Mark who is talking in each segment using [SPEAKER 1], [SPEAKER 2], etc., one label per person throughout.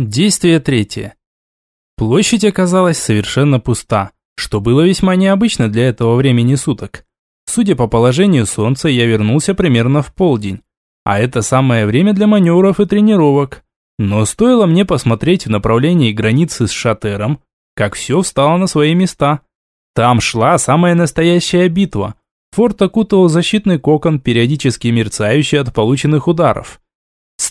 [SPEAKER 1] Действие третье. Площадь оказалась совершенно пуста, что было весьма необычно для этого времени суток. Судя по положению солнца, я вернулся примерно в полдень. А это самое время для маневров и тренировок. Но стоило мне посмотреть в направлении границы с Шатером, как все встало на свои места. Там шла самая настоящая битва. Форт окутывал защитный кокон, периодически мерцающий от полученных ударов.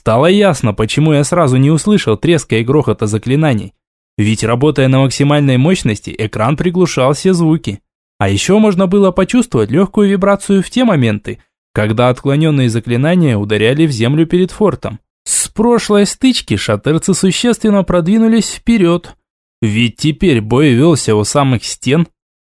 [SPEAKER 1] Стало ясно, почему я сразу не услышал треска и грохота заклинаний. Ведь работая на максимальной мощности, экран приглушал все звуки. А еще можно было почувствовать легкую вибрацию в те моменты, когда отклоненные заклинания ударяли в землю перед фортом. С прошлой стычки шатерцы существенно продвинулись вперед. Ведь теперь бой велся у самых стен.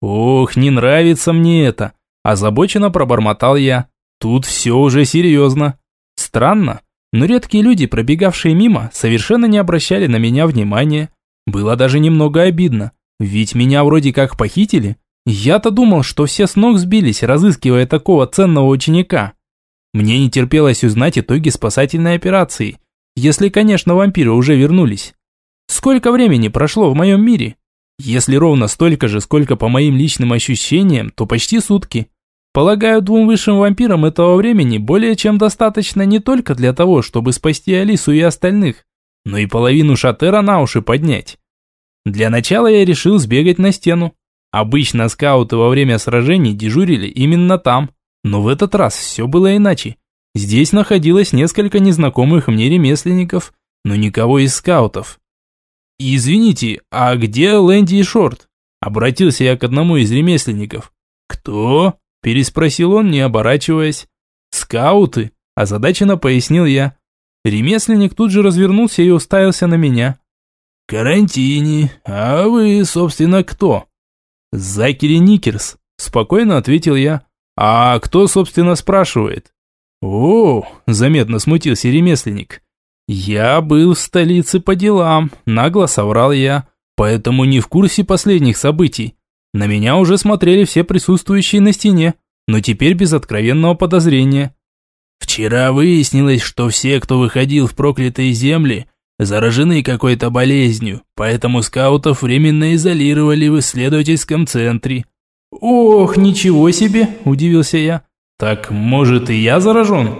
[SPEAKER 1] Ох, не нравится мне это. Озабоченно пробормотал я. Тут все уже серьезно. Странно, но редкие люди, пробегавшие мимо, совершенно не обращали на меня внимания. Было даже немного обидно, ведь меня вроде как похитили. Я-то думал, что все с ног сбились, разыскивая такого ценного ученика. Мне не терпелось узнать итоги спасательной операции, если, конечно, вампиры уже вернулись. Сколько времени прошло в моем мире? Если ровно столько же, сколько по моим личным ощущениям, то почти сутки. Полагаю, двум высшим вампирам этого времени более чем достаточно не только для того, чтобы спасти Алису и остальных, но и половину шатера на уши поднять. Для начала я решил сбегать на стену. Обычно скауты во время сражений дежурили именно там, но в этот раз все было иначе. Здесь находилось несколько незнакомых мне ремесленников, но никого из скаутов. «Извините, а где Лэнди и Шорт?» Обратился я к одному из ремесленников. «Кто?» Переспросил он, не оборачиваясь. «Скауты!» – озадаченно пояснил я. Ремесленник тут же развернулся и уставился на меня. «Карантине. А вы, собственно, кто?» «Закери Никерс», – спокойно ответил я. «А кто, собственно, спрашивает?» «О!» – заметно смутился ремесленник. «Я был в столице по делам», – нагло соврал я, «поэтому не в курсе последних событий. На меня уже смотрели все присутствующие на стене, но теперь без откровенного подозрения. Вчера выяснилось, что все, кто выходил в проклятые земли, заражены какой-то болезнью, поэтому скаутов временно изолировали в исследовательском центре. «Ох, ничего себе!» – удивился я. «Так, может, и я заражен?»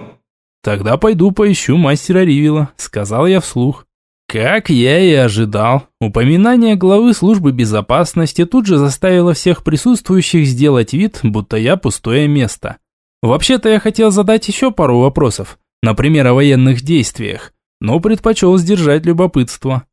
[SPEAKER 1] «Тогда пойду поищу мастера Ривила», – сказал я вслух. Как я и ожидал, упоминание главы службы безопасности тут же заставило всех присутствующих сделать вид, будто я пустое место. Вообще-то я хотел задать еще пару вопросов, например, о военных действиях, но предпочел сдержать любопытство.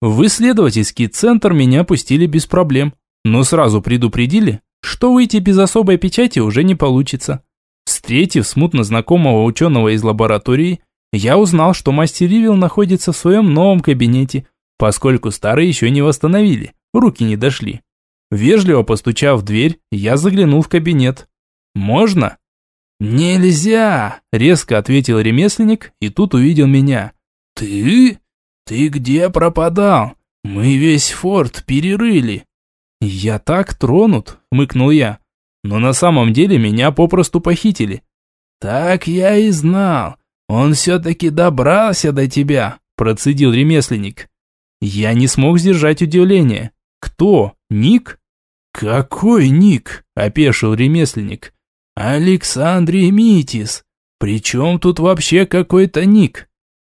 [SPEAKER 1] В исследовательский центр меня пустили без проблем, но сразу предупредили, что выйти без особой печати уже не получится. Встретив смутно знакомого ученого из лаборатории, я узнал, что мастер Ривил находится в своем новом кабинете, поскольку старый еще не восстановили, руки не дошли. Вежливо постучав в дверь, я заглянул в кабинет. «Можно?» «Нельзя!» – резко ответил ремесленник и тут увидел меня. «Ты? Ты где пропадал? Мы весь форт перерыли». «Я так тронут», – мыкнул я. «Но на самом деле меня попросту похитили». «Так я и знал. «Он все-таки добрался до тебя», – процедил ремесленник. Я не смог сдержать удивление. «Кто? Ник?» «Какой Ник?» – опешил ремесленник. «Александрий Митис. Причем тут вообще какой-то Ник?»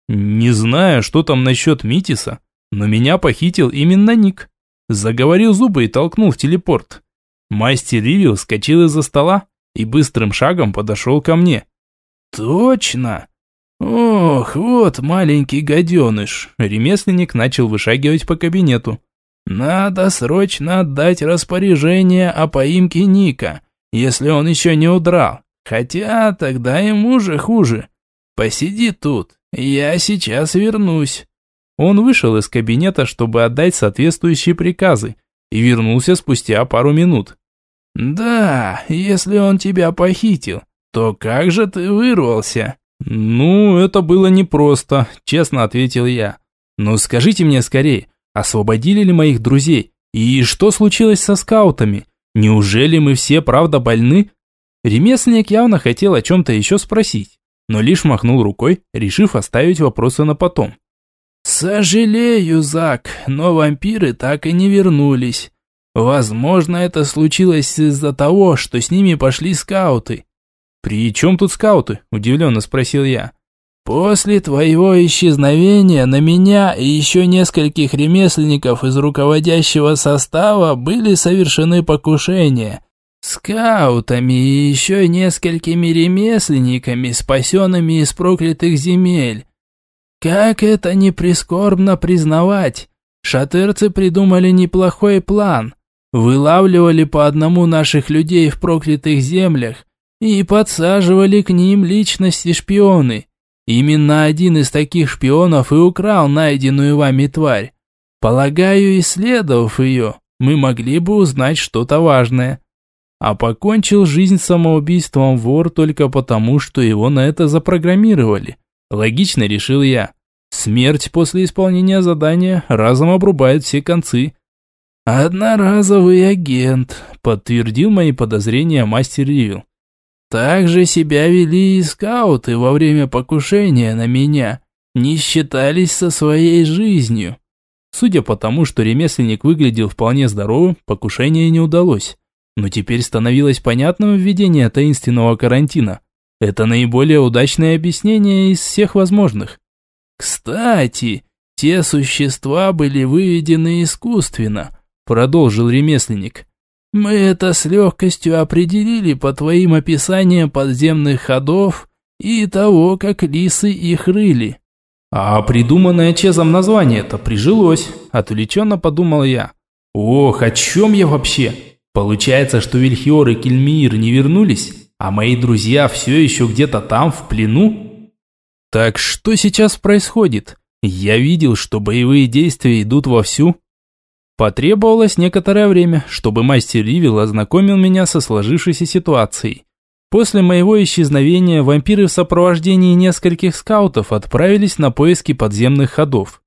[SPEAKER 1] «Не знаю, что там насчет Митиса, но меня похитил именно Ник». Заговорил зубы и толкнул в телепорт. Мастер Ривил вскочил из-за стола и быстрым шагом подошел ко мне. «Точно! «Ох, вот маленький гаденыш!» Ремесленник начал вышагивать по кабинету. «Надо срочно отдать распоряжение о поимке Ника, если он еще не удрал. Хотя тогда ему же хуже. Посиди тут, я сейчас вернусь». Он вышел из кабинета, чтобы отдать соответствующие приказы, и вернулся спустя пару минут. «Да, если он тебя похитил, то как же ты вырвался?» «Ну, это было непросто», – честно ответил я. «Но скажите мне скорее, освободили ли моих друзей? И что случилось со скаутами? Неужели мы все правда больны?» Ремесленник явно хотел о чем-то еще спросить, но лишь махнул рукой, решив оставить вопросы на потом. «Сожалею, Зак, но вампиры так и не вернулись. Возможно, это случилось из-за того, что с ними пошли скауты».
[SPEAKER 2] «При чем тут скауты?» – удивленно спросил я.
[SPEAKER 1] «После твоего исчезновения на меня и еще нескольких ремесленников из руководящего состава были совершены покушения. Скаутами и еще несколькими ремесленниками, спасенными из проклятых земель. Как это не прискорбно признавать, шатырцы придумали неплохой план. Вылавливали по одному наших людей в проклятых землях и подсаживали к ним личности-шпионы. Именно один из таких шпионов и украл найденную вами тварь. Полагаю, исследовав ее, мы могли бы узнать что-то важное. А покончил жизнь самоубийством вор только потому, что его на это запрограммировали. Логично решил я. Смерть после исполнения задания разом обрубает все концы. «Одноразовый агент», – подтвердил мои подозрения мастер Ривил. «Так же себя вели и скауты во время покушения на меня, не считались со своей жизнью». Судя по тому, что ремесленник выглядел вполне здоровым, покушение не удалось. Но теперь становилось понятным введение таинственного карантина. Это наиболее удачное объяснение из всех возможных. Кстати, те существа были выведены искусственно, продолжил ремесленник. Мы это с легкостью определили по твоим описаниям подземных ходов и того, как лисы их рыли.
[SPEAKER 2] А придуманное Чезом название-то прижилось, отвлеченно подумал я. Ох, о чем я вообще? Получается, что Вильхиор и Кельмир не вернулись, а мои друзья все еще где-то там, в плену? Так что сейчас происходит? Я видел, что боевые действия идут вовсю, Потребовалось некоторое время, чтобы мастер Ривил ознакомил меня со сложившейся ситуацией. После моего исчезновения вампиры в сопровождении нескольких скаутов отправились на поиски подземных ходов.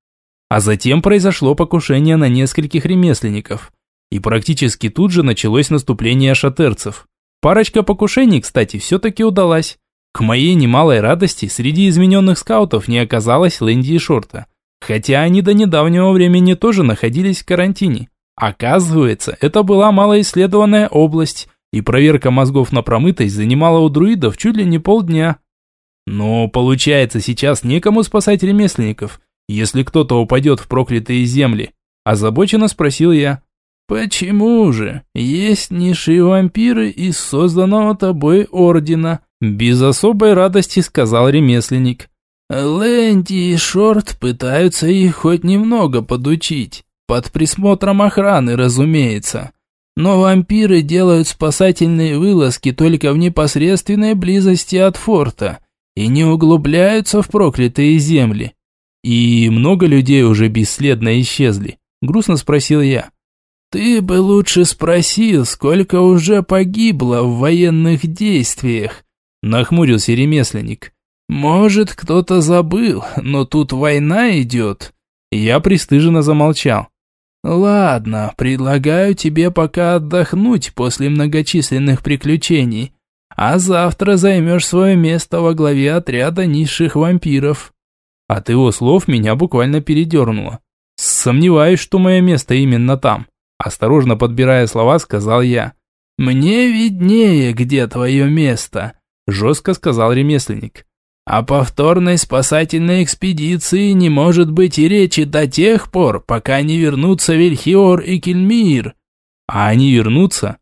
[SPEAKER 2] А затем произошло покушение на нескольких ремесленников. И практически тут же началось наступление шатерцев. Парочка покушений, кстати, все-таки удалась. К моей немалой радости среди измененных скаутов не оказалось Лэнди и Шорта. Хотя они до недавнего времени тоже находились в карантине. Оказывается, это была малоисследованная область, и проверка мозгов на промытость занимала у друидов чуть ли не полдня. Но получается, сейчас некому спасать ремесленников, если кто-то упадет в проклятые земли. Озабоченно спросил я.
[SPEAKER 1] «Почему же? Есть низшие вампиры из созданного тобой ордена», без особой радости сказал ремесленник. Лэнди и Шорт пытаются их хоть немного подучить. Под присмотром охраны, разумеется. Но вампиры делают спасательные вылазки только в непосредственной близости от форта и не углубляются в проклятые земли. И много людей уже бесследно исчезли. Грустно спросил я. Ты бы лучше спросил, сколько уже погибло в военных действиях, нахмурился ремесленник. «Может, кто-то забыл, но тут война идет». Я пристыженно замолчал. «Ладно, предлагаю тебе пока отдохнуть после многочисленных приключений, а завтра займешь свое место во главе отряда низших вампиров». От его слов меня буквально передернуло. «Сомневаюсь, что мое место именно там», осторожно подбирая слова, сказал я. «Мне виднее, где твое место», жестко сказал ремесленник. О повторной спасательной экспедиции не может быть и речи до тех пор, пока не вернутся Вильхиор и Кельмир. А они вернутся?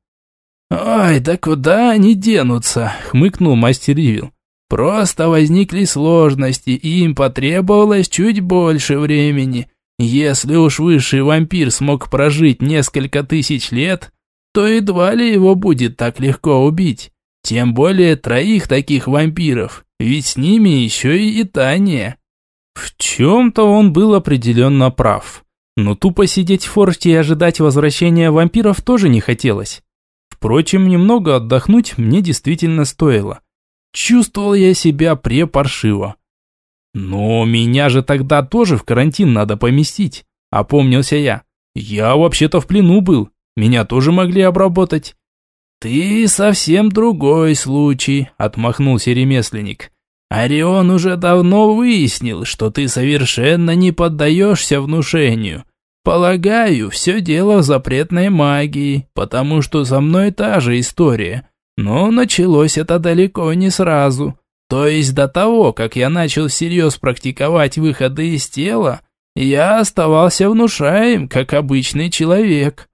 [SPEAKER 1] Ой, да куда они денутся, хмыкнул мастер Ривил. Просто возникли сложности, и им потребовалось чуть больше времени. Если уж высший вампир смог прожить несколько тысяч лет, то едва ли его будет так легко убить. Тем более троих таких вампиров, ведь с ними еще и Итания. В чем-то он был определенно прав. Но тупо сидеть в форте и ожидать возвращения вампиров тоже не хотелось. Впрочем, немного отдохнуть мне действительно стоило. Чувствовал я себя препаршиво. Но меня же тогда тоже в карантин надо поместить, опомнился я. Я вообще-то в плену был, меня тоже могли обработать. «Ты совсем другой случай», – отмахнулся ремесленник.
[SPEAKER 3] Орион уже давно выяснил, что ты совершенно не поддаешься внушению. Полагаю, все дело в запретной магии, потому что со мной та же история. Но началось это далеко не сразу. То есть до того, как я начал всерьез практиковать выходы из тела, я оставался внушаем, как обычный человек.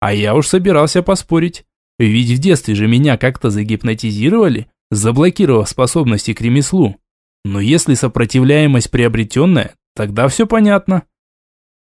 [SPEAKER 1] А я уж собирался поспорить. Ведь в детстве же меня как-то загипнотизировали, заблокировав способности к ремеслу. Но если сопротивляемость приобретенная, тогда все понятно.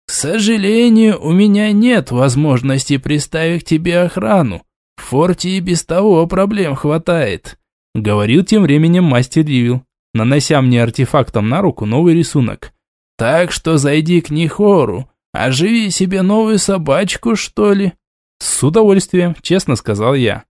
[SPEAKER 3] К сожалению, у меня нет возможности приставить тебе охрану. В форте и без того проблем хватает.
[SPEAKER 1] Говорил тем временем мастер Ривил, нанося мне артефактом на руку новый рисунок.
[SPEAKER 3] «Так что зайди к Нихору, оживи себе новую собачку, что ли?»
[SPEAKER 1] «С удовольствием», честно сказал я.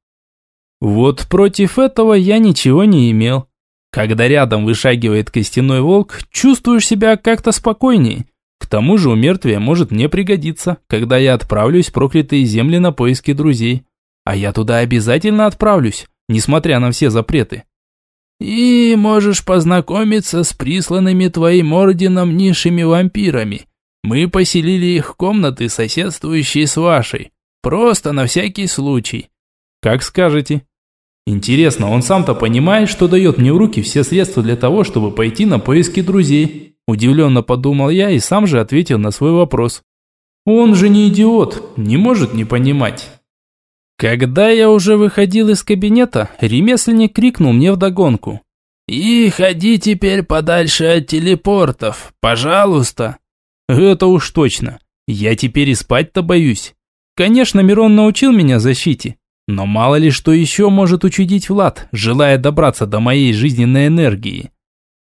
[SPEAKER 1] Вот против этого я ничего не имел. Когда рядом вышагивает костяной волк, чувствуешь себя как-то спокойней. К тому же у мертвия может мне пригодиться, когда я отправлюсь в проклятые земли на поиски друзей. А я туда обязательно отправлюсь несмотря на все запреты.
[SPEAKER 3] И можешь познакомиться с присланными твоим орденом низшими вампирами. Мы поселили их в комнаты, соседствующие с вашей. Просто на всякий случай.
[SPEAKER 1] Как скажете. Интересно, он сам-то понимает, что дает мне в руки все средства для того, чтобы пойти на поиски друзей? Удивленно подумал я и сам же ответил на свой вопрос. Он же не идиот, не может не понимать. Когда я уже выходил из кабинета, ремесленник крикнул мне вдогонку.
[SPEAKER 3] «И ходи теперь подальше от телепортов, пожалуйста!»
[SPEAKER 1] «Это уж точно. Я теперь и спать-то боюсь. Конечно, Мирон научил меня защите, но мало ли что еще может учудить Влад, желая добраться до моей жизненной энергии.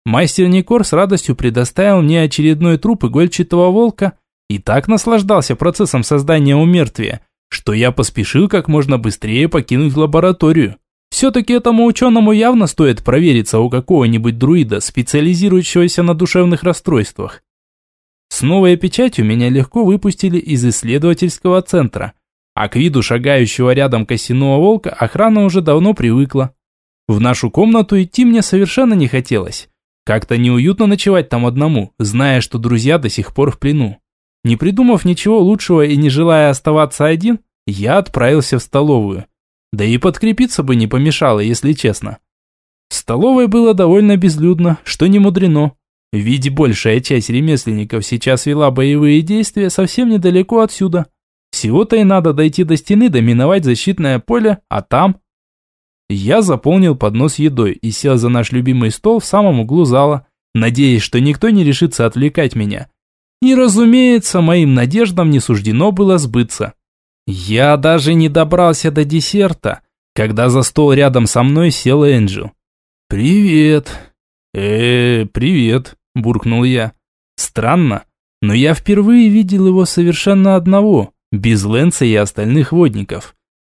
[SPEAKER 1] Мастер Никор с радостью предоставил мне очередной труп игольчатого волка и так наслаждался процессом создания умертвия, что я поспешил как можно быстрее покинуть лабораторию. Все-таки этому ученому явно стоит провериться у какого-нибудь друида, специализирующегося на душевных расстройствах. С новой печатью меня легко выпустили из исследовательского центра, а к виду шагающего рядом косяного волка охрана уже давно привыкла. В нашу комнату идти мне совершенно не хотелось. Как-то неуютно ночевать там одному, зная, что друзья до сих пор в плену. Не придумав ничего лучшего и не желая оставаться один, я отправился в столовую. Да и подкрепиться бы не помешало, если честно. В столовой было довольно безлюдно, что не мудрено. Ведь большая часть ремесленников сейчас вела боевые действия совсем недалеко отсюда. Всего-то и надо дойти до стены, доминовать защитное поле, а там... Я заполнил поднос едой и сел за наш любимый стол в самом углу зала, надеясь, что никто не решится отвлекать меня. И, разумеется, моим надеждам не суждено было сбыться. Я даже не добрался до десерта, когда за стол рядом со мной сел Энджел. «Привет». «Э, привет», – буркнул я. Странно, но я впервые видел его совершенно одного, без Лэнса и остальных водников.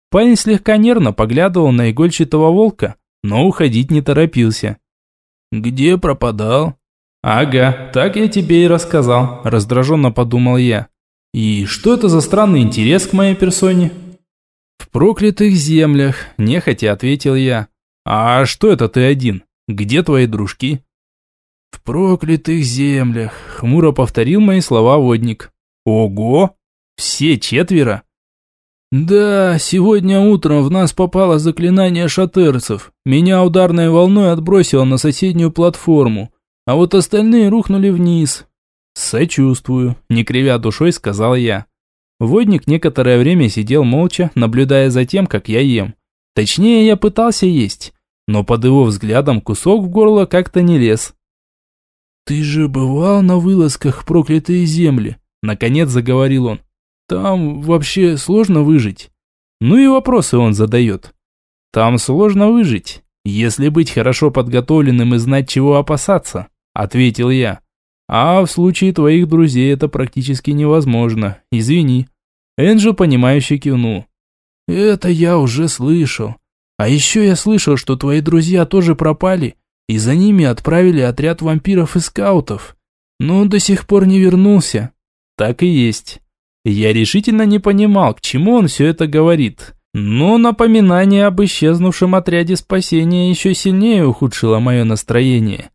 [SPEAKER 1] Парень слегка нервно поглядывал на игольчатого волка, но уходить не торопился.
[SPEAKER 3] «Где пропадал?»
[SPEAKER 1] «Ага, так я тебе и рассказал», – раздраженно подумал я. «И что это за странный интерес к моей персоне?» «В проклятых землях», – нехотя ответил я. «А что это ты один? Где твои дружки?»
[SPEAKER 3] «В проклятых землях», –
[SPEAKER 1] хмуро повторил мои слова водник. «Ого! Все четверо?»
[SPEAKER 3] «Да, сегодня утром в нас попало заклинание шатерцев. Меня ударной волной отбросило на соседнюю платформу а вот остальные рухнули вниз.
[SPEAKER 1] «Сочувствую», – не кривя душой сказал я. Водник некоторое время сидел молча, наблюдая за тем, как я ем. Точнее, я пытался есть, но под его взглядом кусок в горло как-то не лез.
[SPEAKER 3] «Ты же бывал на вылазках в проклятые земли?» – наконец заговорил он. «Там вообще сложно выжить?»
[SPEAKER 1] Ну и вопросы он задает. «Там сложно выжить, если быть хорошо подготовленным и знать, чего опасаться», – ответил я. «А в случае твоих друзей это практически невозможно. Извини». Энджел, понимающе кивнул.
[SPEAKER 3] «Это я уже слышал. А еще я слышал, что твои друзья тоже пропали, и за ними отправили отряд вампиров и скаутов. Но он до сих пор не вернулся».
[SPEAKER 1] «Так и есть». Я решительно не понимал, к чему он все это говорит. Но напоминание об исчезнувшем отряде спасения еще сильнее ухудшило мое настроение.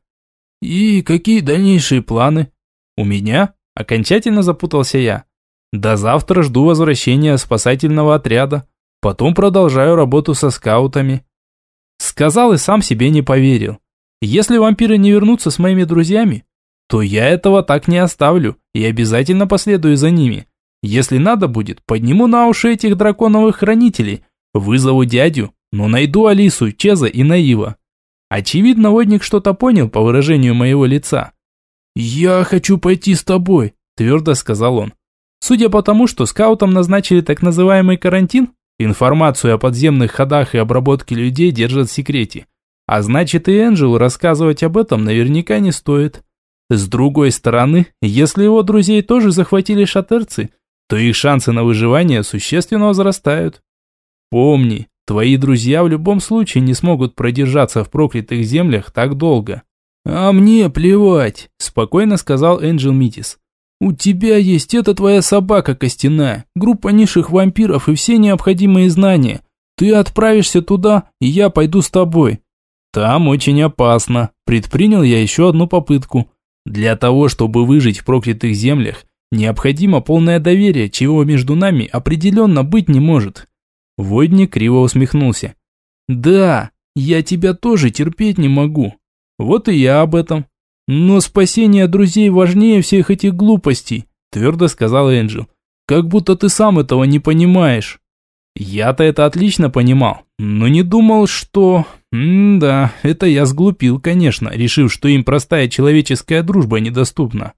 [SPEAKER 1] «И какие дальнейшие планы?» «У меня?» – окончательно запутался я. «До завтра жду возвращения спасательного отряда. Потом продолжаю работу со скаутами». Сказал и сам себе не поверил. Если вампиры не вернутся с моими друзьями, то я этого так не оставлю и обязательно последую за ними. Если надо будет, подниму на уши этих драконовых хранителей, вызову дядю, но найду Алису, Чеза и Наива. Очевидно, водник что-то понял по выражению моего лица. «Я хочу пойти с тобой», – твердо сказал он. Судя по тому, что скаутам назначили так называемый карантин, информацию о подземных ходах и обработке людей держат в секрете. А значит и Энджелу рассказывать об этом наверняка не стоит. С другой стороны, если его друзей тоже захватили шатерцы, то их шансы на выживание существенно возрастают. Помни, твои друзья в любом случае не смогут продержаться в проклятых землях так долго. А мне плевать, спокойно сказал Энджел Митис. У тебя есть эта твоя собака костяная, группа низших вампиров и все необходимые знания. Ты отправишься туда, и я пойду с тобой. Там очень опасно. Предпринял я еще одну попытку. Для того, чтобы выжить в проклятых землях, Необходимо полное доверие, чего между нами определенно быть не может. Водник криво усмехнулся. Да, я тебя тоже терпеть не могу. Вот и я об этом. Но спасение друзей важнее всех этих глупостей, твердо сказал Энджел. Как будто ты сам этого не понимаешь. Я-то это отлично понимал, но не думал, что... М да, это я сглупил, конечно, решив, что им простая человеческая дружба недоступна.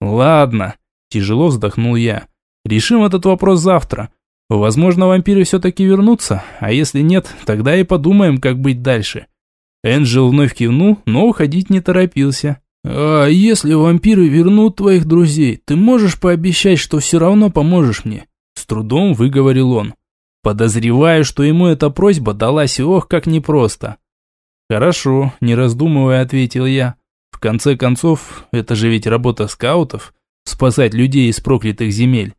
[SPEAKER 1] Ладно, Тяжело вздохнул я. Решим этот вопрос завтра. Возможно, вампиры все-таки вернутся, а если нет, тогда и подумаем, как быть дальше. Энджел вновь кивнул, но уходить не торопился. «А если вампиры вернут твоих друзей, ты можешь пообещать, что все равно поможешь мне?» С трудом выговорил он. Подозреваю, что ему эта просьба далась ох, как непросто. «Хорошо», – не раздумывая, ответил я. «В конце концов, это же ведь работа скаутов спасать людей из проклятых земель.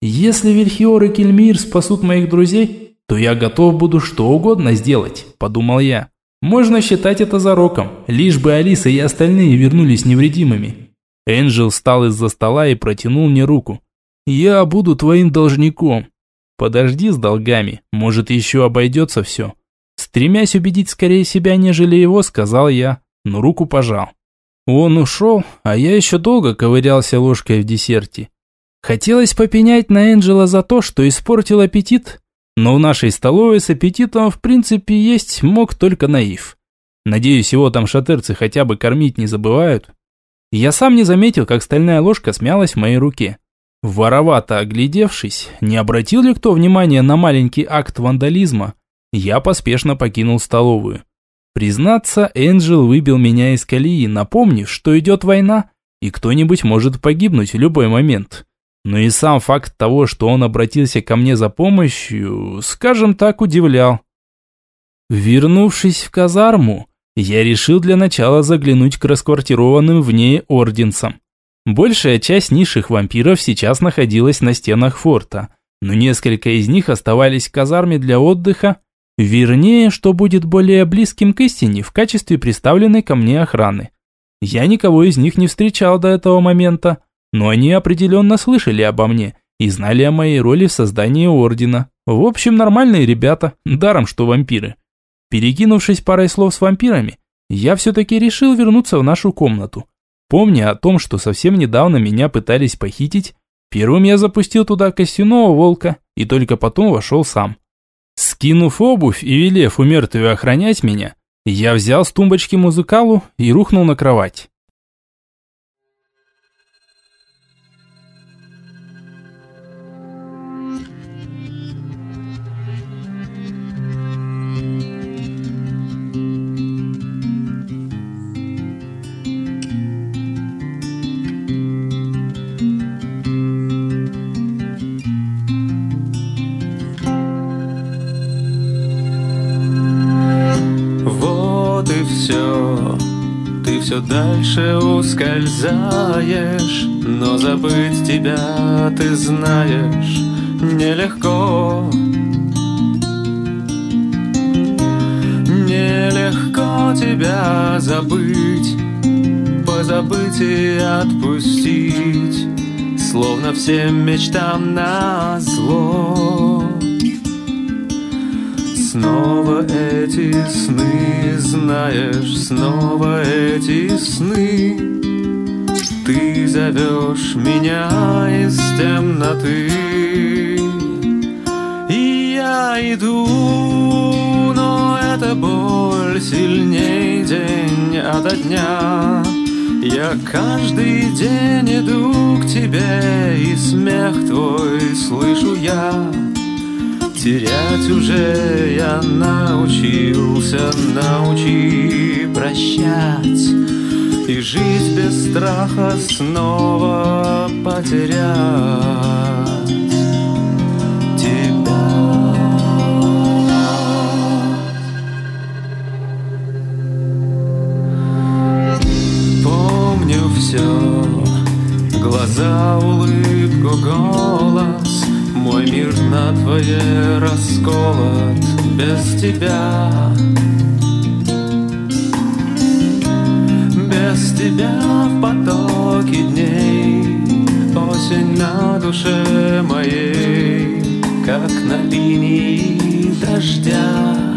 [SPEAKER 1] Если Вильхиор и Кельмир спасут моих друзей, то я готов буду что угодно сделать, подумал я. Можно считать это зароком, лишь бы Алиса и остальные вернулись невредимыми. Энджел встал из-за стола и протянул мне руку. «Я буду твоим должником». «Подожди с долгами, может еще обойдется все». Стремясь убедить скорее себя, нежели его, сказал я, но руку пожал. Он ушел, а я еще долго ковырялся ложкой в десерте. Хотелось попенять на Энджела за то, что испортил аппетит, но в нашей столовой с аппетитом в принципе есть мог только наив. Надеюсь, его там шатерцы хотя бы кормить не забывают. Я сам не заметил, как стальная ложка смялась в моей руке. Воровато оглядевшись, не обратил ли кто внимания на маленький акт вандализма, я поспешно покинул столовую. Признаться, Энджел выбил меня из колеи, напомнив, что идет война, и кто-нибудь может погибнуть в любой момент. Но и сам факт того, что он обратился ко мне за помощью, скажем так, удивлял. Вернувшись в казарму, я решил для начала заглянуть к расквартированным в ней орденцам. Большая часть низших вампиров сейчас находилась на стенах форта, но несколько из них оставались в казарме для отдыха Вернее, что будет более близким к истине в качестве представленной ко мне охраны. Я никого из них не встречал до этого момента, но они определенно слышали обо мне и знали о моей роли в создании ордена. В общем, нормальные ребята, даром что вампиры. Перекинувшись парой слов с вампирами, я все-таки решил вернуться в нашу комнату. Помня о том, что совсем недавно меня пытались похитить, первым я запустил туда костяного волка и только потом вошел сам. Скинув обувь и велев у мертвия охранять меня, я взял с тумбочки музыкалу и рухнул на кровать.
[SPEAKER 4] все дальше ускользаешь, но забыть тебя ты знаешь нелегко. Нелегко тебя забыть, позабыть и отпустить, словно всем мечтам на зло. Снова эти сны, знаешь, снова эти сны. Ты зовешь меня из темноты И я иду, но эта боль сильней день ото дня. Я каждый день иду к тебе, и смех твой слышу я Терять уже я научился, научи прощать. И жить без страха снова потерять тебя. Помню все, глаза, улыбку, голос мой мир на твое расколот без тебя. Без тебя в потоке дней Осень на душе моей Как на линии дождя.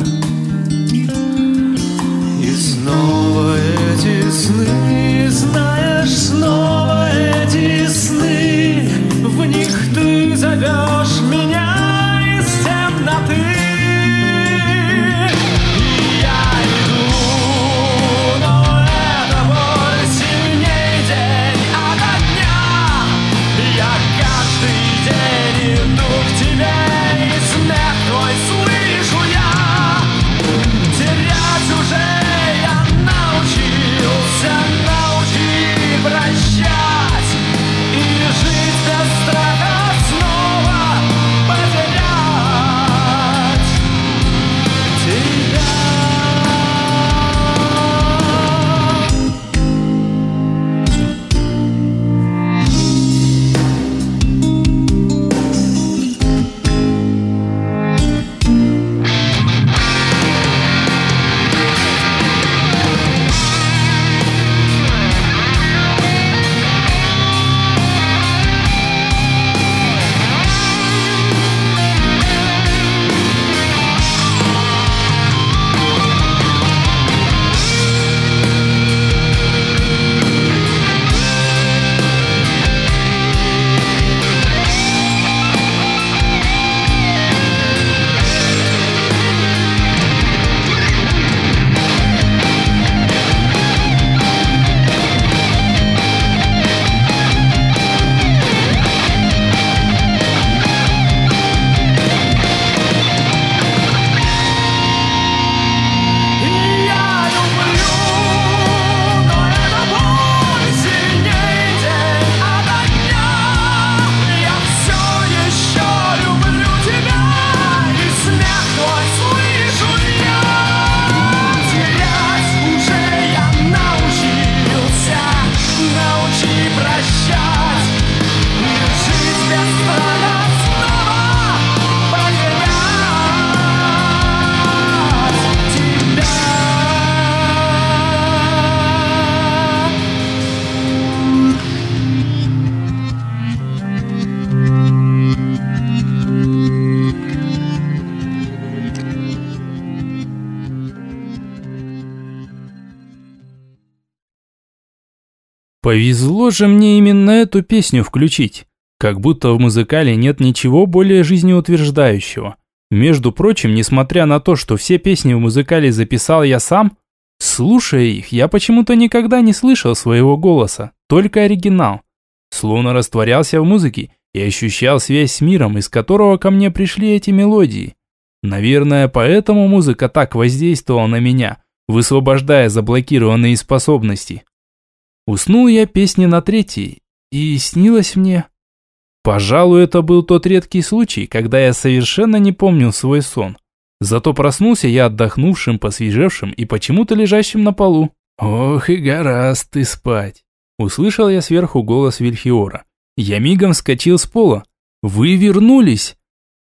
[SPEAKER 4] И снова эти сны, знаешь, снова эти сны В них ты зовешь
[SPEAKER 1] Повезло же мне именно эту песню включить. Как будто в музыкале нет ничего более жизнеутверждающего. Между прочим, несмотря на то, что все песни в музыкале записал я сам, слушая их, я почему-то никогда не слышал своего голоса, только оригинал. Словно растворялся в музыке и ощущал связь с миром, из которого ко мне пришли эти мелодии. Наверное, поэтому музыка так воздействовала на меня, высвобождая заблокированные способности. Уснул я песни на третьей, и снилось мне. Пожалуй, это был тот редкий случай, когда я совершенно не помнил свой сон. Зато проснулся я отдохнувшим, посвежевшим и почему-то лежащим на полу. «Ох и гораст ты спать!» Услышал я сверху голос Вильхиора. Я мигом вскочил с пола. «Вы вернулись!»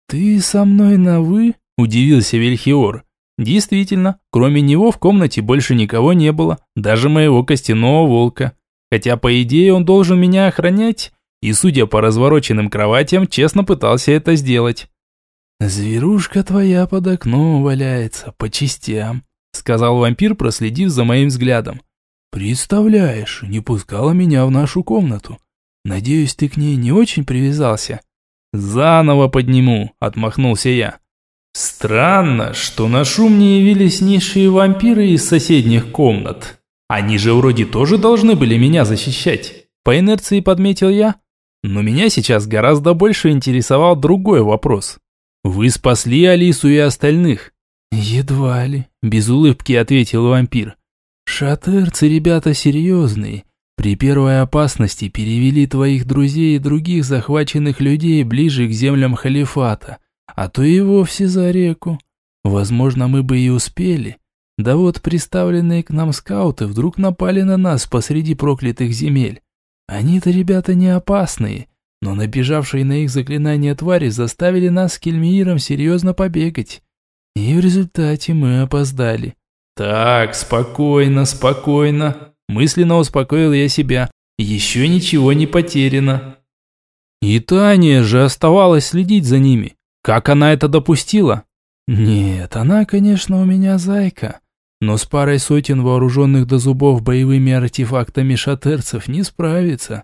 [SPEAKER 1] «Ты со мной на «вы»?» – удивился Вильхиор. Действительно, кроме него в комнате больше никого не было, даже моего костяного волка. Хотя, по идее, он должен меня охранять, и, судя по развороченным кроватям, честно пытался это сделать.
[SPEAKER 3] «Зверушка твоя под окном валяется, по частям», сказал вампир, проследив за моим взглядом. «Представляешь, не пускала меня в нашу комнату. Надеюсь, ты к ней не очень привязался?»
[SPEAKER 1] «Заново подниму», – отмахнулся я. «Странно, что на шум не явились низшие вампиры из соседних комнат. Они же вроде тоже должны были меня защищать». По инерции подметил я. Но меня сейчас гораздо больше интересовал другой вопрос. «Вы спасли Алису и остальных?»
[SPEAKER 3] «Едва ли», – без улыбки ответил вампир. «Шатерцы ребята серьезные. При первой опасности перевели твоих друзей и других захваченных людей ближе к землям халифата, а то и вовсе за реку. Возможно, мы бы и успели. Да вот приставленные к нам скауты вдруг напали на нас посреди проклятых земель. Они-то ребята не опасные, но набежавшие на их заклинания твари заставили нас с Кельмииром серьезно побегать. И в результате мы опоздали.
[SPEAKER 1] «Так, спокойно, спокойно», – мысленно успокоил я себя. «Еще ничего не потеряно». И Таня же оставалась следить за ними. Как она это допустила?
[SPEAKER 3] Нет, она, конечно, у меня зайка. Но с парой сотен вооруженных до зубов боевыми артефактами шатерцев не справится.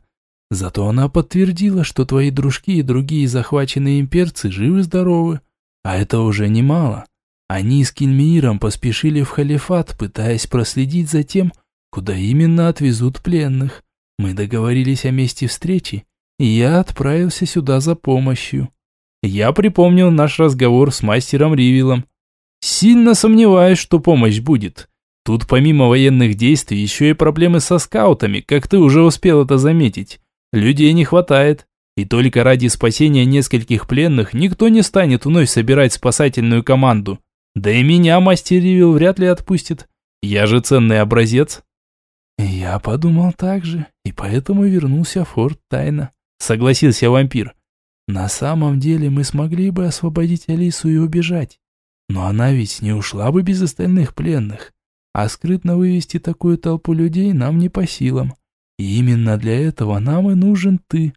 [SPEAKER 3] Зато она подтвердила, что твои дружки и другие захваченные имперцы живы-здоровы. А это уже немало. Они с Кельмииром поспешили в халифат, пытаясь проследить за тем, куда именно отвезут пленных. Мы договорились о месте встречи, и я отправился сюда за помощью.
[SPEAKER 1] Я припомнил наш разговор с мастером Ривилом. Сильно сомневаюсь, что помощь будет. Тут помимо военных действий еще и проблемы со скаутами, как ты уже успел это заметить. Людей не хватает. И только ради спасения нескольких пленных никто не станет вновь собирать спасательную команду. Да и меня мастер Ривил вряд ли отпустит. Я же ценный образец.
[SPEAKER 3] Я подумал так же, и поэтому вернулся в форт тайно, согласился вампир. На самом деле мы смогли бы освободить Алису и убежать. Но она ведь не ушла бы без остальных пленных. А скрытно вывести такую толпу людей нам не по силам. И именно для этого нам и нужен ты.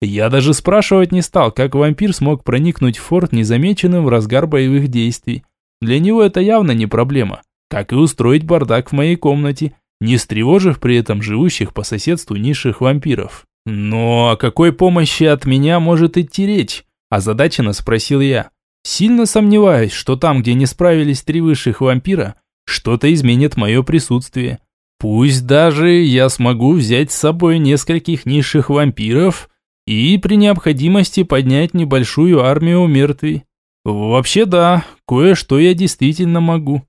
[SPEAKER 1] Я даже спрашивать не стал, как вампир смог проникнуть в форт незамеченным в разгар боевых действий. Для него это явно не проблема, как и устроить бардак в моей комнате, не встревожив при этом живущих по соседству низших вампиров. «Но о какой помощи от меня может идти речь?» – озадаченно спросил я. «Сильно сомневаюсь, что там, где не справились три высших вампира, что-то изменит мое присутствие. Пусть даже я смогу взять с собой нескольких низших вампиров и при необходимости поднять небольшую армию мертвей. Вообще да, кое-что я действительно могу.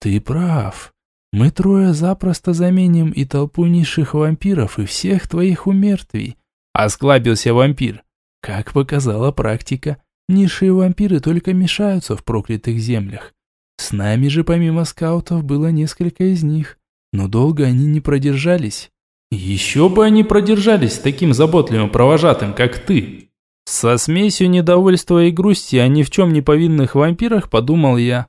[SPEAKER 3] Ты прав. Мы трое запросто заменим и толпу низших вампиров, и всех твоих умертвий.
[SPEAKER 1] Осклабился вампир.
[SPEAKER 3] Как показала практика, низшие вампиры только мешаются в проклятых землях. С нами же помимо скаутов было несколько из них, но долго они не продержались.
[SPEAKER 1] Еще бы они продержались с таким заботливым провожатым, как ты. Со смесью недовольства и грусти о ни в чем не повинных вампирах подумал я.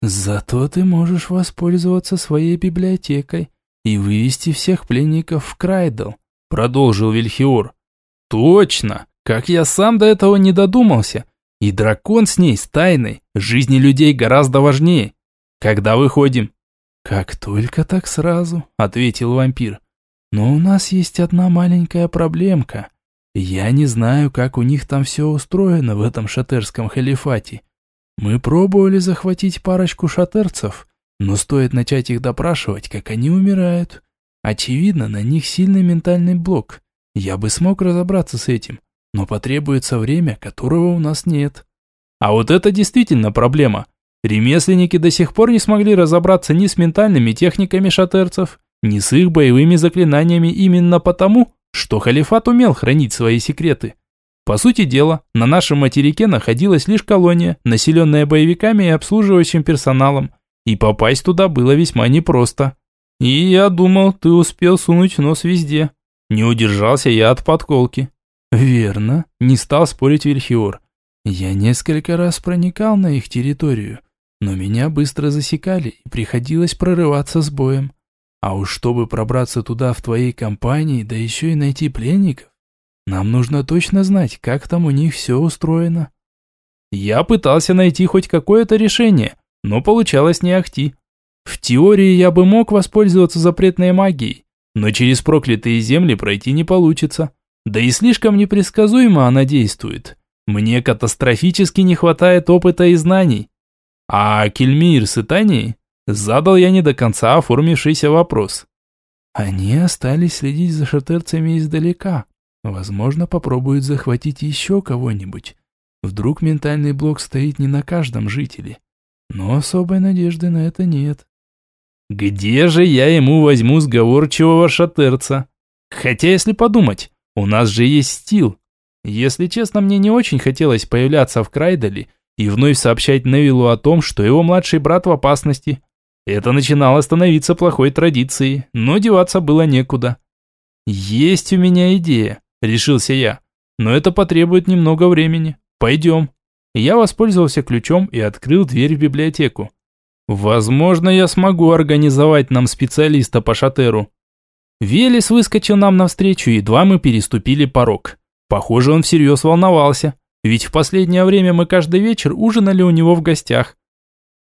[SPEAKER 3] «Зато ты можешь воспользоваться своей библиотекой и вывести всех пленников в Крайдл»,
[SPEAKER 1] продолжил Вильхиор. «Точно! Как я сам до этого не додумался. И дракон с ней, с тайной, жизни людей гораздо важнее. Когда выходим?»
[SPEAKER 3] «Как только, так сразу», — ответил вампир. «Но у нас есть одна маленькая проблемка. Я не знаю, как у них там все устроено в этом шатерском халифате. Мы пробовали захватить парочку шатерцев, но стоит начать их допрашивать, как они умирают. Очевидно, на них сильный ментальный блок. Я бы смог разобраться с этим, но потребуется время, которого у нас нет.
[SPEAKER 1] А вот это действительно проблема. Ремесленники до сих пор не смогли разобраться ни с ментальными техниками шатерцев, ни с их боевыми заклинаниями именно потому, что халифат умел хранить свои секреты. По сути дела, на нашем материке находилась лишь колония, населенная боевиками и обслуживающим персоналом, и попасть туда было весьма непросто. И я думал, ты успел сунуть нос везде. Не удержался я от подколки.
[SPEAKER 3] Верно, не стал спорить Вильхиор. Я несколько раз проникал на их территорию,
[SPEAKER 1] но меня быстро засекали и приходилось прорываться с боем. А уж чтобы пробраться туда в твоей компании, да еще и найти пленников, нам нужно точно знать, как там у них все устроено. Я пытался найти хоть какое-то решение, но получалось не ахти. В теории я бы мог воспользоваться запретной магией, но через проклятые земли пройти не получится. Да и слишком непредсказуемо она действует. Мне катастрофически не хватает опыта и знаний. А Кельмир с Итанией? Задал я не до конца оформившийся вопрос. Они остались следить за шатерцами издалека. Возможно, попробуют захватить еще кого-нибудь. Вдруг ментальный блок стоит не на каждом жителе. Но особой надежды на это нет. Где же я ему возьму сговорчивого шатерца? Хотя, если подумать, у нас же есть стил. Если честно, мне не очень хотелось появляться в Крайдале и вновь сообщать Невилу о том, что его младший брат в опасности. Это начинало становиться плохой традицией, но деваться было некуда. «Есть у меня идея», – решился я. «Но это потребует немного времени. Пойдем». Я воспользовался ключом и открыл дверь в библиотеку. «Возможно, я смогу организовать нам специалиста по шатеру». Велес выскочил нам навстречу, едва мы переступили порог. Похоже, он всерьез волновался, ведь в последнее время мы каждый вечер ужинали у него в гостях.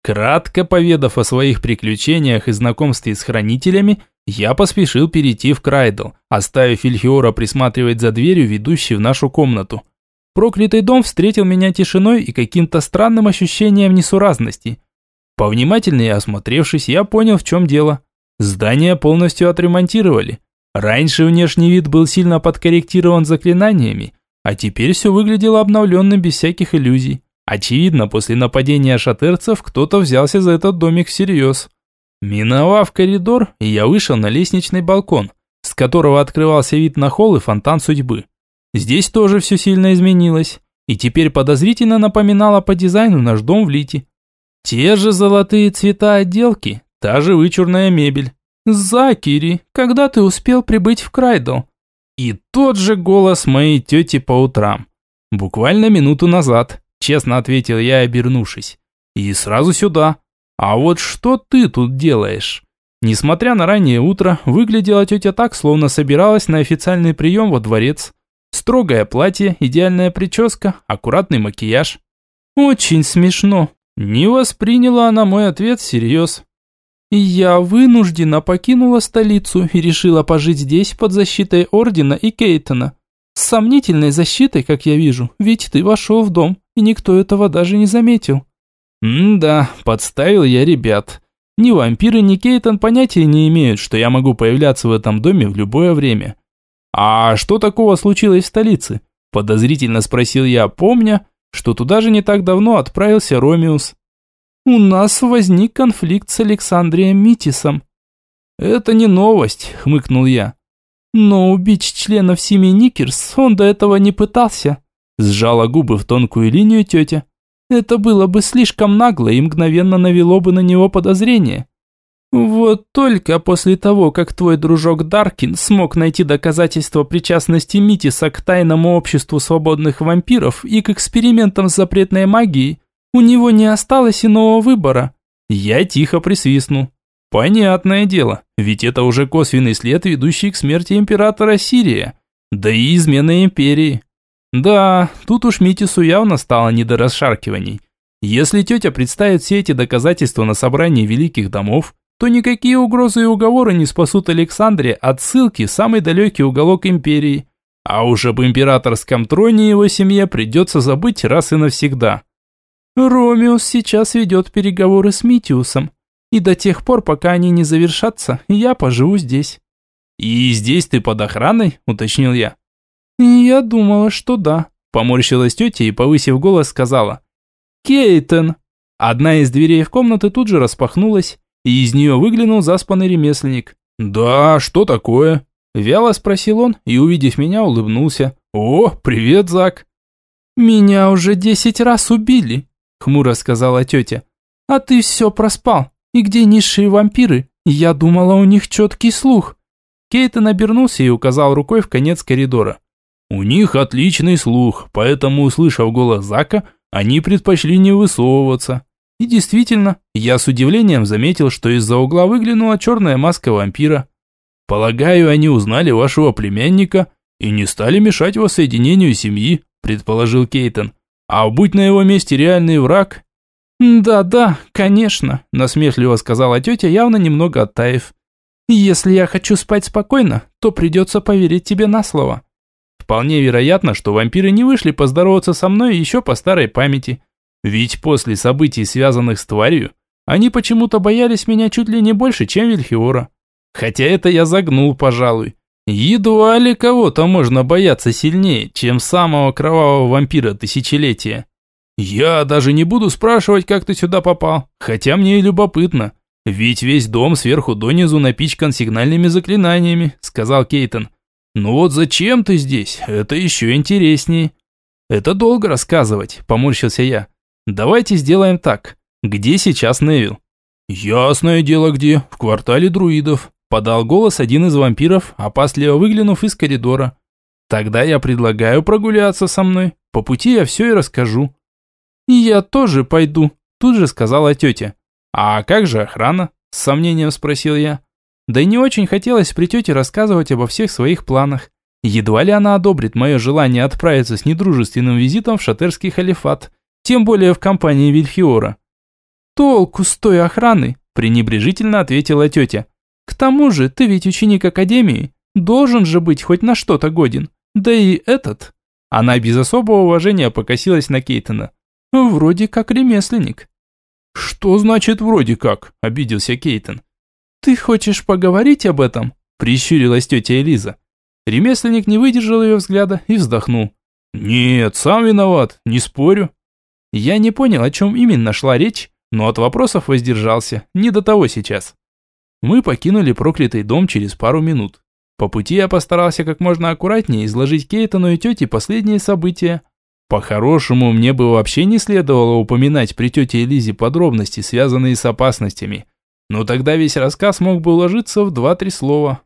[SPEAKER 1] Кратко поведав о своих приключениях и знакомстве с хранителями, я поспешил перейти в Крайдл, оставив Ильхиора присматривать за дверью, ведущей в нашу комнату. Проклятый дом встретил меня тишиной и каким-то странным ощущением несуразности. Повнимательнее осмотревшись, я понял, в чем дело. Здание полностью отремонтировали. Раньше внешний вид был сильно подкорректирован заклинаниями, а теперь все выглядело обновленным без всяких иллюзий. Очевидно, после нападения шатерцев кто-то взялся за этот домик всерьез. Миновав коридор, я вышел на лестничный балкон, с которого открывался вид на холл и фонтан судьбы. Здесь тоже все сильно изменилось, и теперь подозрительно напоминало по дизайну наш дом в Лите. Те же золотые цвета отделки, та же вычурная мебель. «Закири, когда ты успел прибыть в Крайдл?» И тот же голос моей тети по утрам. Буквально минуту назад. Честно ответил я, обернувшись. И сразу сюда. А вот что ты тут делаешь? Несмотря на раннее утро, выглядела тетя так, словно собиралась на официальный прием во дворец. Строгое платье, идеальная прическа, аккуратный макияж. Очень смешно. Не восприняла она мой ответ всерьез. Я вынуждена покинула столицу и решила пожить здесь под защитой Ордена и Кейтона. С сомнительной защитой, как я вижу, ведь ты вошел в дом и никто этого даже не заметил. М-да, подставил я ребят. Ни вампиры, ни Кейтон понятия не имеют, что я могу появляться в этом доме в любое время. А что такого случилось в столице? Подозрительно спросил я, помня, что туда же не так давно отправился Ромеус. У нас возник конфликт с Александрием Митисом. Это не новость, хмыкнул я. Но убить членов семьи Никерс он до этого не пытался. Сжала губы в тонкую линию тетя. Это было бы слишком нагло и мгновенно навело бы на него подозрение. Вот только после того, как твой дружок Даркин смог найти доказательства причастности Митиса к тайному обществу свободных вампиров и к экспериментам с запретной магией, у него не осталось иного выбора. Я тихо присвистнул. Понятное дело, ведь это уже косвенный след, ведущий к смерти императора Сирия, да и измены империи. Да, тут уж Митису явно стало не до расшаркиваний. Если тетя представит все эти доказательства на собрании великих домов, то никакие угрозы и уговоры не спасут Александре от ссылки в самый далекий уголок империи. А уж об императорском троне его семье придется забыть раз и навсегда. Ромеус сейчас ведет переговоры с Митиусом, и до тех пор, пока они не завершатся, я поживу здесь. «И здесь ты под охраной?» – уточнил я. «Я думала, что да», – поморщилась тетя и, повысив голос, сказала. «Кейтон!» Одна из дверей в комнаты тут же распахнулась, и из нее выглянул заспанный ремесленник. «Да, что такое?» Вяло спросил он и, увидев меня, улыбнулся. «О, привет, Зак!» «Меня уже десять раз убили», – хмуро сказала тетя. «А ты все проспал. И где низшие вампиры? Я думала, у них четкий слух». Кейтон обернулся и указал рукой в конец коридора. У них отличный слух, поэтому, услышав голос Зака, они предпочли не высовываться. И действительно, я с удивлением заметил, что из-за угла выглянула черная маска вампира. «Полагаю, они узнали вашего племянника и не стали мешать воссоединению семьи», предположил Кейтон. «А будь на его месте реальный враг...»
[SPEAKER 3] «Да-да, конечно», насмешливо сказала тетя, явно немного оттаив. «Если я хочу спать спокойно, то придется поверить тебе на слово».
[SPEAKER 1] Вполне вероятно, что вампиры не вышли поздороваться со мной еще по старой памяти. Ведь после событий, связанных с тварью, они почему-то боялись меня чуть ли не больше, чем Вильхиора. Хотя это я загнул, пожалуй. Едва ли кого-то можно бояться сильнее, чем самого кровавого вампира тысячелетия. Я даже не буду спрашивать, как ты сюда попал, хотя мне и любопытно. Ведь весь дом сверху донизу напичкан сигнальными заклинаниями, сказал Кейтон. Ну вот зачем ты здесь? Это еще интереснее. Это долго рассказывать, поморщился я. Давайте сделаем так. Где сейчас Невил? Ясное дело где, в квартале друидов. Подал голос один из вампиров, опасливо выглянув из коридора. Тогда я предлагаю прогуляться со мной. По пути я все и расскажу.
[SPEAKER 3] «Я тоже пойду», тут же сказала тетя.
[SPEAKER 1] «А как же охрана?» – с сомнением спросил я.
[SPEAKER 3] Да и не очень хотелось при тете рассказывать обо всех своих планах. Едва ли она одобрит мое желание отправиться с недружественным визитом в шатерский халифат, тем более в компании Вильхиора. «Толку с той охраны», – пренебрежительно ответила тетя. К тому же, ты ведь ученик академии, должен же быть хоть на что-то годен. Да и этот...» Она без особого уважения покосилась на Кейтона. «Вроде как ремесленник».
[SPEAKER 1] «Что значит «вроде как»?» – обиделся Кейтон.
[SPEAKER 3] «Ты хочешь поговорить об этом?» – прищурилась тетя Элиза.
[SPEAKER 1] Ремесленник не выдержал ее взгляда и вздохнул. «Нет, сам виноват, не спорю».
[SPEAKER 3] Я не понял, о чем именно шла речь, но от вопросов воздержался, не до того сейчас. Мы покинули проклятый дом через пару минут. По пути я постарался как можно аккуратнее изложить Кейтону и тете последние события. По-хорошему, мне бы вообще не следовало упоминать при тете Элизе подробности, связанные с опасностями. Но тогда весь рассказ мог бы уложиться в два-три слова.